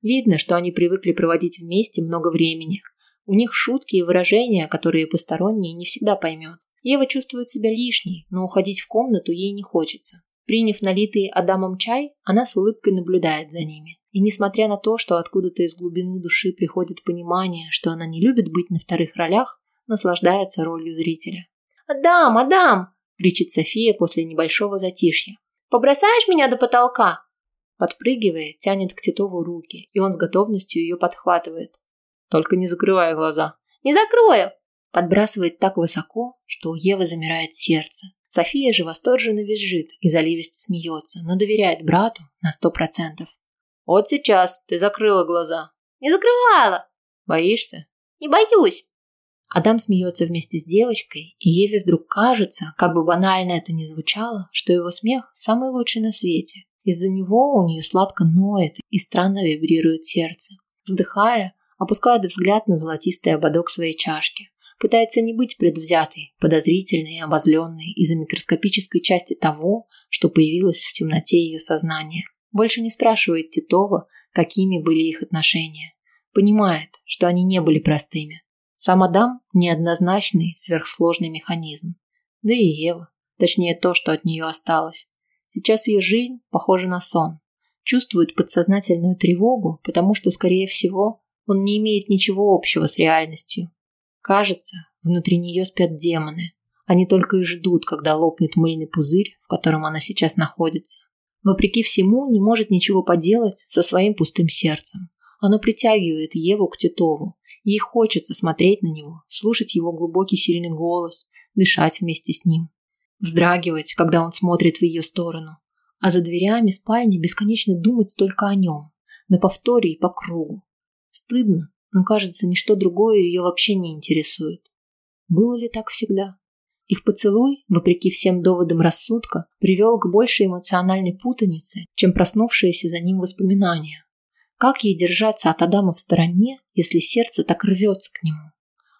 S1: Видно, что они привыкли проводить вместе много времени. У них шутки и выражения, которые посторонние не всегда поймет. Ева чувствует себя лишней, но уходить в комнату ей не хочется. Приняв налитый Адамом чай, она с улыбкой наблюдает за ними. И несмотря на то, что откуда-то из глубины души приходит понимание, что она не любит быть на вторых ролях, наслаждается ролью зрителя. «Адам, Адам!» – кричит София после небольшого затишья. «Побросаешь меня до потолка?» Подпрыгивая, тянет к Титову руки, и он с готовностью ее подхватывает.
S2: «Только не закрывай глаза».
S1: «Не закрою!» Подбрасывает так высоко, что у Евы замирает сердце. София же восторженно визжит и заливисто смеется, но доверяет брату на сто процентов.
S2: «Вот сейчас ты закрыла глаза».
S1: Не закрывала.
S3: Боишься?
S1: Не боюсь. Адам смеется вместе с девочкой, и Еве вдруг кажется, как бы банально это ни звучало, что его смех самый лучший на свете. Из-за него у нее сладко ноет и странно вибрирует сердце. Вздыхая, опускает взгляд на золотистый ободок своей чашки. Пытается не быть предвзятой, подозрительной и обозленной из-за микроскопической части того, что появилось в темноте ее сознания. Больше не спрашивает Титова, какими были их отношения. Понимает, что они не были простыми. Сам Адам – неоднозначный, сверхсложный механизм. Да и Ева, точнее то, что от нее осталось. Сейчас ее жизнь похожа на сон. Чувствует подсознательную тревогу, потому что, скорее всего, он не имеет ничего общего с реальностью. Кажется, внутри нее спят демоны. Они только и ждут, когда лопнет мыльный пузырь, в котором она сейчас находится. Вопреки всему, не может ничего поделать со своим пустым сердцем. Оно притягивает Еву к Титову, Ей хочется смотреть на него, слушать его глубокий сильный голос, дышать вместе с ним, вздрагивать, когда он смотрит в ее сторону, а за дверями спальни бесконечно думать только о нем, на повторе и по кругу. Стыдно, но кажется, ничто другое ее вообще не интересует. Было ли так всегда? Их поцелуй, вопреки всем доводам рассудка, привел к большей эмоциональной путанице, чем проснувшиеся за ним воспоминания. Как ей держаться от Адама в стороне, если сердце так рвется к нему?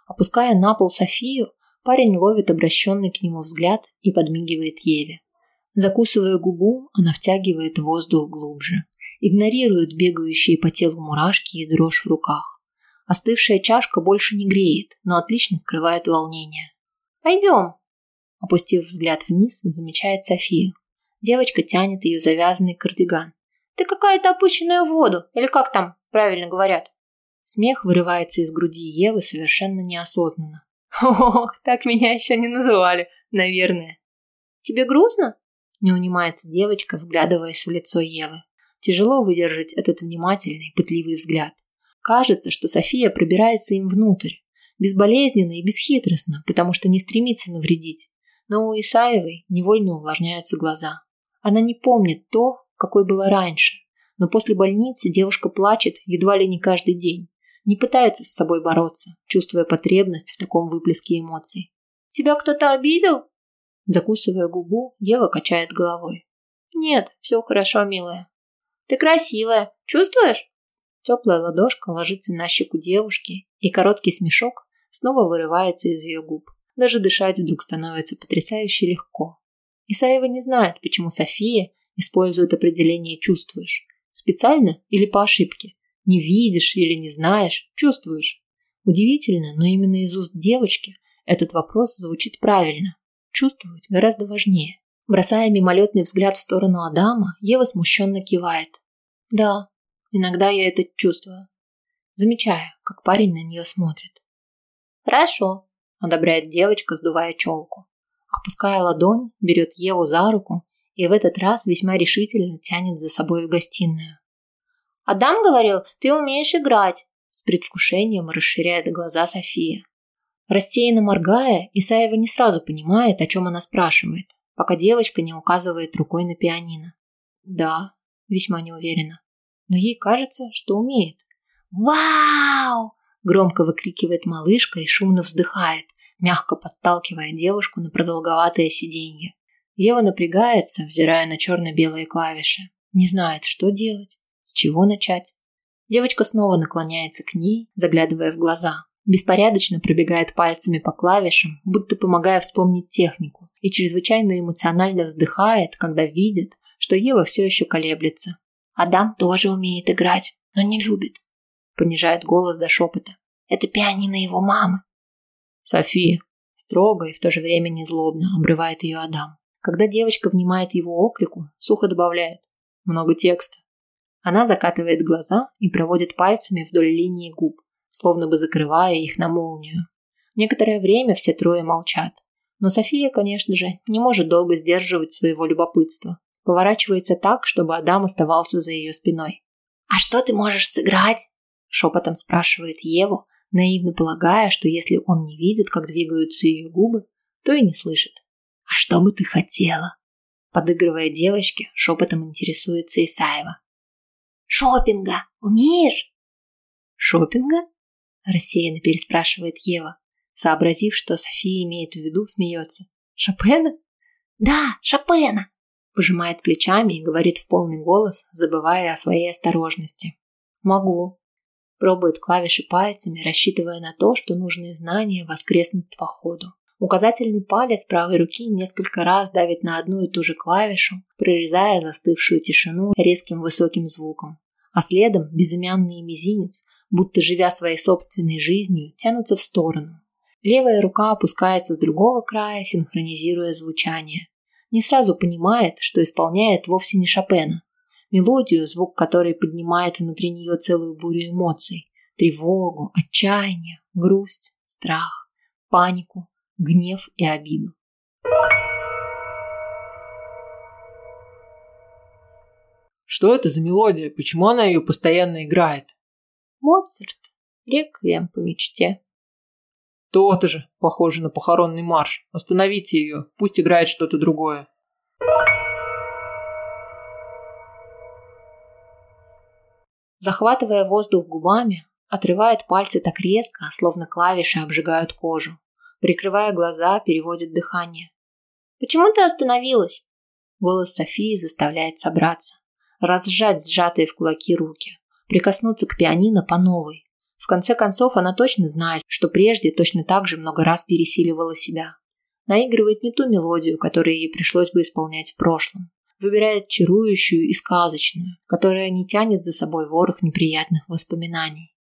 S1: Опуская на пол Софию, парень ловит обращенный к нему взгляд и подмигивает Еве. Закусывая губу, она втягивает воздух глубже. Игнорирует бегающие по телу мурашки и дрожь в руках. Остывшая чашка больше не греет, но отлично скрывает волнение. «Пойдем!» Опустив взгляд вниз, замечает Софию. Девочка тянет ее завязанный кардиган. Ты какая-то опущенная в воду, или как там правильно говорят. Смех вырывается из груди Евы совершенно неосознанно.
S3: Ох, так меня еще не называли, наверное.
S1: Тебе грустно? Не унимается девочка, вглядываясь в лицо Евы. Тяжело выдержать этот внимательный, пытливый взгляд. Кажется, что София пробирается им внутрь, безболезненно и бесхитростно, потому что не стремится навредить. Но у Исаевой невольно увлажняются глаза. Она не помнит то, какой была раньше. Но после больницы девушка плачет едва ли не каждый день. Не пытается с собой бороться, чувствуя потребность в таком выплеске эмоций. «Тебя кто-то обидел?» Закусывая губу, Ева качает головой. «Нет, все хорошо, милая». «Ты красивая. Чувствуешь?» Теплая ладошка ложится на щеку девушки, и короткий смешок снова вырывается из ее губ. Даже дышать вдруг становится потрясающе легко. Исаева не знает, почему София использует определение «чувствуешь». Специально или по ошибке? Не видишь или не знаешь, чувствуешь. Удивительно, но именно из уст девочки этот вопрос звучит правильно. Чувствовать гораздо важнее. Бросая мимолетный взгляд в сторону Адама, Ева смущенно кивает. Да, иногда я это чувствую. Замечаю, как парень на нее смотрит. Хорошо, одобряет девочка, сдувая челку. Опуская ладонь, берет Еву за руку и в этот раз весьма решительно тянет за собой в гостиную. «Адам говорил, ты умеешь играть», с предвкушением расширяет глаза София. Рассеянно моргая, Исаева не сразу понимает, о чем она спрашивает, пока девочка не указывает рукой на пианино. Да, весьма неуверенно. Но ей кажется, что умеет. «Вау!» – громко выкрикивает малышка и шумно вздыхает, мягко подталкивая девушку на продолговатое сиденье. Ева напрягается, взирая на черно-белые клавиши. Не знает, что делать, с чего начать. Девочка снова наклоняется к ней, заглядывая в глаза. Беспорядочно пробегает пальцами по клавишам, будто помогая вспомнить технику, и чрезвычайно эмоционально вздыхает, когда видит, что Ева все еще колеблется. Адам тоже умеет играть, но не любит. Понижает голос до шепота. Это пианино его мамы. София. Строго и в то же время незлобно обрывает ее Адам. Когда девочка внимает его оклику, сухо добавляет «много текста». Она закатывает глаза и проводит пальцами вдоль линии губ, словно бы закрывая их на молнию. Некоторое время все трое молчат. Но София, конечно же, не может долго сдерживать своего любопытства. Поворачивается так, чтобы Адам оставался за ее спиной. «А что ты можешь сыграть?» Шепотом спрашивает Еву, наивно полагая, что если он не видит, как двигаются ее губы, то и не слышит. «А что бы ты хотела?» Подыгрывая девочке, шепотом интересуется Исаева. «Шопинга! Умеешь?» Шопинга? Рассеянно переспрашивает Ева, сообразив, что София имеет в виду, смеется. Шопена? Да, Шопена! Пожимает плечами и говорит в полный голос, забывая о своей осторожности. Могу. Пробует клавиши пальцами, рассчитывая на то, что нужные знания воскреснут по ходу. Указательный палец правой руки несколько раз давит на одну и ту же клавишу, прорезая застывшую тишину резким высоким звуком. А следом безымянный мизинец, будто живя своей собственной жизнью, тянутся в сторону. Левая рука опускается с другого края, синхронизируя звучание. Не сразу понимает, что исполняет вовсе не Шопена. Мелодию, звук которой поднимает внутри нее целую бурю эмоций. Тревогу, отчаяние, грусть, страх, панику, гнев и обиду.
S2: Что это за мелодия? Почему она ее постоянно играет?
S1: Моцарт. Реквием по мечте.
S2: То-то же, похоже на похоронный марш. Остановите ее, пусть играет что-то другое.
S1: Захватывая воздух губами, отрывает пальцы так резко, словно клавиши обжигают кожу. Прикрывая глаза, переводит дыхание. «Почему ты остановилась?» Голос Софии заставляет собраться. Разжать сжатые в кулаки руки. Прикоснуться к пианино по новой. В конце концов, она точно знает, что прежде точно так же много раз пересиливала себя. Наигрывает не ту мелодию, которую ей пришлось бы исполнять в прошлом. Выбирает чарующую и сказочную, которая не тянет за собой ворох неприятных воспоминаний.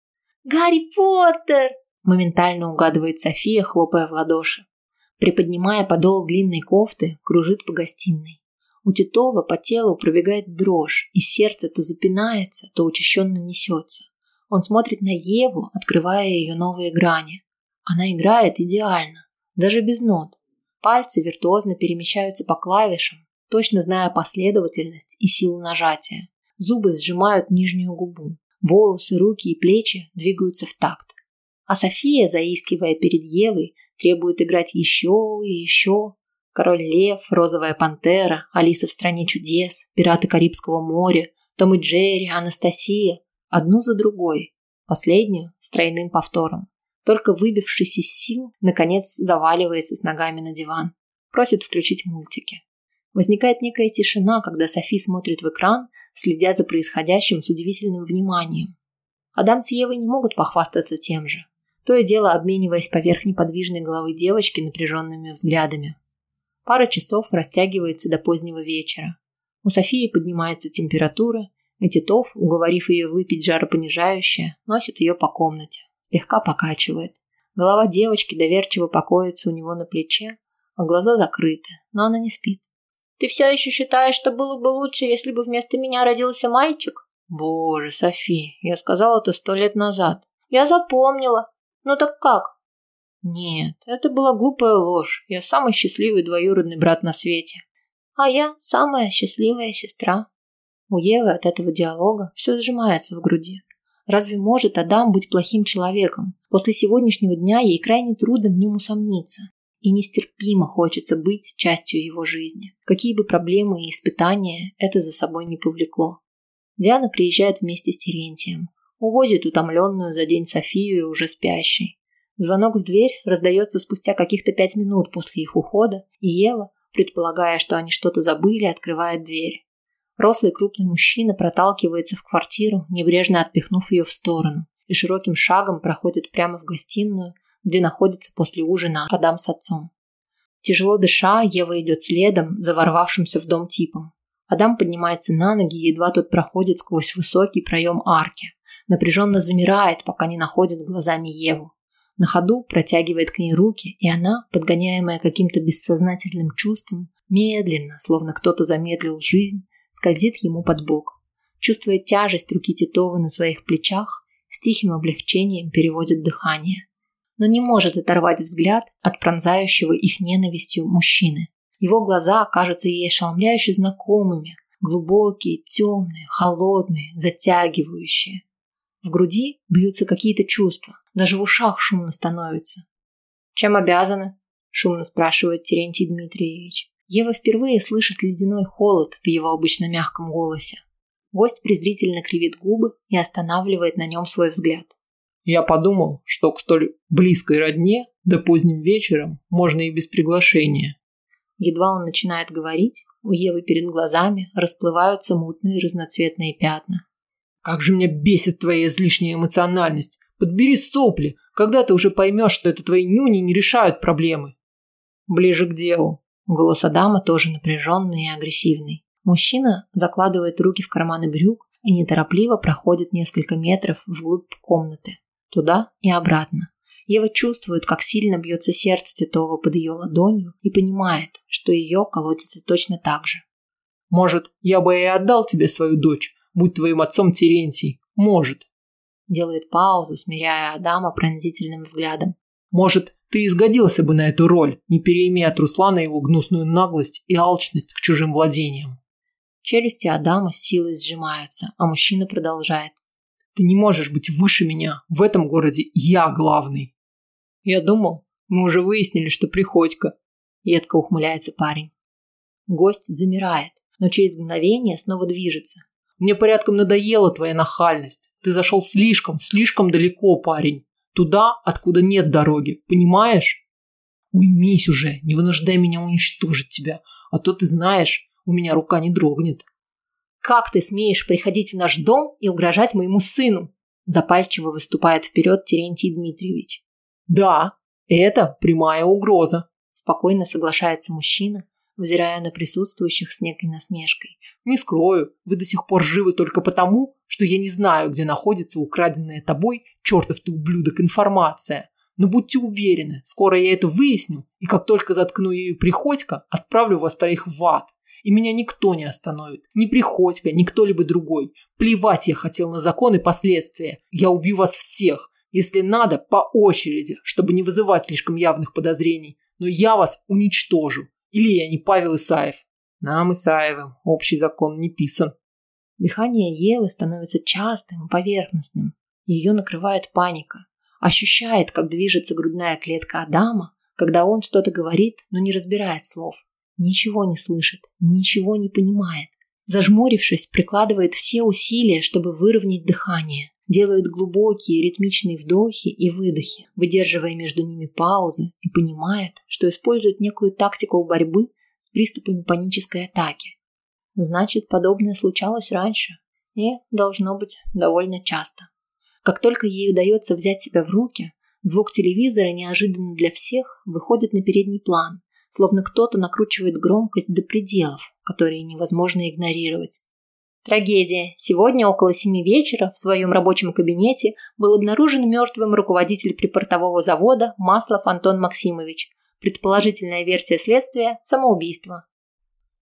S1: «Гарри Поттер!» моментально угадывает София, хлопая в ладоши. Приподнимая подол длинной кофты, кружит по гостиной. У Титова по телу пробегает дрожь, и сердце то запинается, то учащенно несется. Он смотрит на Еву, открывая ее новые грани. Она играет идеально, даже без нот. Пальцы виртуозно перемещаются по клавишам, точно зная последовательность и силу нажатия. Зубы сжимают нижнюю губу. Волосы, руки и плечи двигаются в такт. А София, заискивая перед Евой, требует играть еще и еще. Король Лев, Розовая Пантера, Алиса в Стране Чудес, Пираты Карибского моря, Том и Джерри, Анастасия. Одну за другой. Последнюю с тройным повтором. Только выбившись из сил, наконец заваливается с ногами на диван. Просит включить мультики. Возникает некая тишина, когда Софи смотрит в экран, следя за происходящим с удивительным вниманием. Адам с Евой не могут похвастаться тем же то и дело обмениваясь поверх неподвижной головы девочки напряженными взглядами. Пара часов растягивается до позднего вечера. У Софии поднимается температура, и Титов, уговорив ее выпить жаропонижающее, носит ее по комнате, слегка покачивает. Голова девочки доверчиво покоится у него на плече, а глаза закрыты, но она не спит. «Ты все еще считаешь, что было бы лучше, если бы вместо меня родился мальчик?» «Боже, Софи, я сказала это сто лет назад». «Я запомнила. Ну так как? Нет, это была глупая ложь. Я самый счастливый двоюродный брат на свете. А я самая счастливая сестра. У Евы от этого диалога все сжимается в груди. Разве может Адам быть плохим человеком? После сегодняшнего дня ей крайне трудно в нем усомниться. И нестерпимо хочется быть частью его жизни. Какие бы проблемы и испытания это за собой не повлекло. Диана приезжает вместе с Терентием. Увозит утомленную за день Софию и уже спящей. Звонок в дверь раздается спустя каких-то пять минут после их ухода, и Ева, предполагая, что они что-то забыли, открывает дверь. Рослый крупный мужчина проталкивается в квартиру, небрежно отпихнув ее в сторону, и широким шагом проходит прямо в гостиную, где находится после ужина Адам с отцом. Тяжело дыша, Ева идет следом за ворвавшимся в дом типом. Адам поднимается на ноги, едва тот проходит сквозь высокий проем арки напряженно замирает, пока не находит глазами Еву. На ходу протягивает к ней руки, и она, подгоняемая каким-то бессознательным чувством, медленно, словно кто-то замедлил жизнь, скользит ему под бок. Чувствуя тяжесть руки Титовой на своих плечах, с тихим облегчением переводит дыхание. Но не может оторвать взгляд от пронзающего их ненавистью мужчины. Его глаза кажутся ей ошеломляюще знакомыми, глубокие, темные, холодные, затягивающие. В груди бьются какие-то чувства, даже в ушах шумно становится. «Чем обязаны?» – шумно спрашивает Терентий Дмитриевич. Ева впервые слышит ледяной холод в его обычно мягком голосе. Гость презрительно кривит губы и останавливает на нем свой взгляд.
S2: Я подумал, что к столь близкой родне до поздним вечером можно и без приглашения.
S1: Едва он начинает говорить, у Евы перед глазами расплываются мутные разноцветные пятна.
S2: Как же меня бесит твоя излишняя эмоциональность. Подбери сопли, когда ты уже поймешь, что это твои нюни не решают проблемы.
S3: Ближе к делу.
S1: Голос Адама тоже напряженный и агрессивный. Мужчина закладывает руки в карманы брюк и неторопливо проходит несколько метров вглубь комнаты. Туда и обратно. Ева чувствует, как сильно бьется сердце Титова под ее ладонью и понимает, что ее колотится точно так же.
S2: «Может, я бы и отдал тебе свою дочь, будь твоим отцом Терентий. Может».
S1: Делает паузу, смиряя Адама пронзительным взглядом.
S2: «Может, ты изгодился бы на эту роль, не переимея от Руслана его гнусную наглость и алчность к чужим владениям».
S1: Челюсти Адама с силой сжимаются, а мужчина продолжает.
S2: «Ты не можешь быть выше меня. В этом городе я главный».
S3: Я думал, мы уже выяснили, что Приходько.
S1: Едко ухмыляется парень. Гость замирает, но через мгновение снова движется.
S2: Мне порядком надоела твоя нахальность. Ты зашел слишком, слишком далеко, парень. Туда, откуда нет дороги, понимаешь? Уймись уже, не вынуждай меня уничтожить тебя, а то ты знаешь, у меня рука не дрогнет.
S1: Как ты смеешь приходить в наш дом и угрожать моему сыну? Запальчиво выступает вперед Терентий Дмитриевич.
S2: Да, это прямая угроза.
S1: Спокойно соглашается мужчина, взирая на присутствующих с некой насмешкой.
S2: Не скрою, вы до сих пор живы только потому, что я не знаю, где находится украденная тобой, чертов ты ублюдок, информация. Но будьте уверены, скоро я это выясню, и как только заткну ею Приходько, отправлю вас троих в ад. И меня никто не остановит. Ни Приходько, ни кто-либо другой. Плевать я хотел на закон и последствия. Я убью вас всех, если надо, по очереди, чтобы не вызывать слишком явных подозрений. Но я вас уничтожу. Или я не Павел Исаев. Нам, Исаевым, общий закон не писан.
S1: Дыхание Евы становится частым и поверхностным. Ее накрывает паника. Ощущает, как движется грудная клетка Адама, когда он что-то говорит, но не разбирает слов. Ничего не слышит, ничего не понимает. Зажмурившись, прикладывает все усилия, чтобы выровнять дыхание делает глубокие ритмичные вдохи и выдохи, выдерживая между ними паузы и понимает, что использует некую тактику борьбы с приступами панической атаки. Значит, подобное случалось раньше и должно быть довольно часто. Как только ей удается взять себя в руки, звук телевизора неожиданно для всех выходит на передний план, словно кто-то накручивает громкость до пределов, которые невозможно игнорировать. Трагедия. Сегодня около семи вечера в своем рабочем кабинете был обнаружен мертвым руководитель припортового завода Маслов Антон Максимович. Предположительная версия следствия – самоубийство.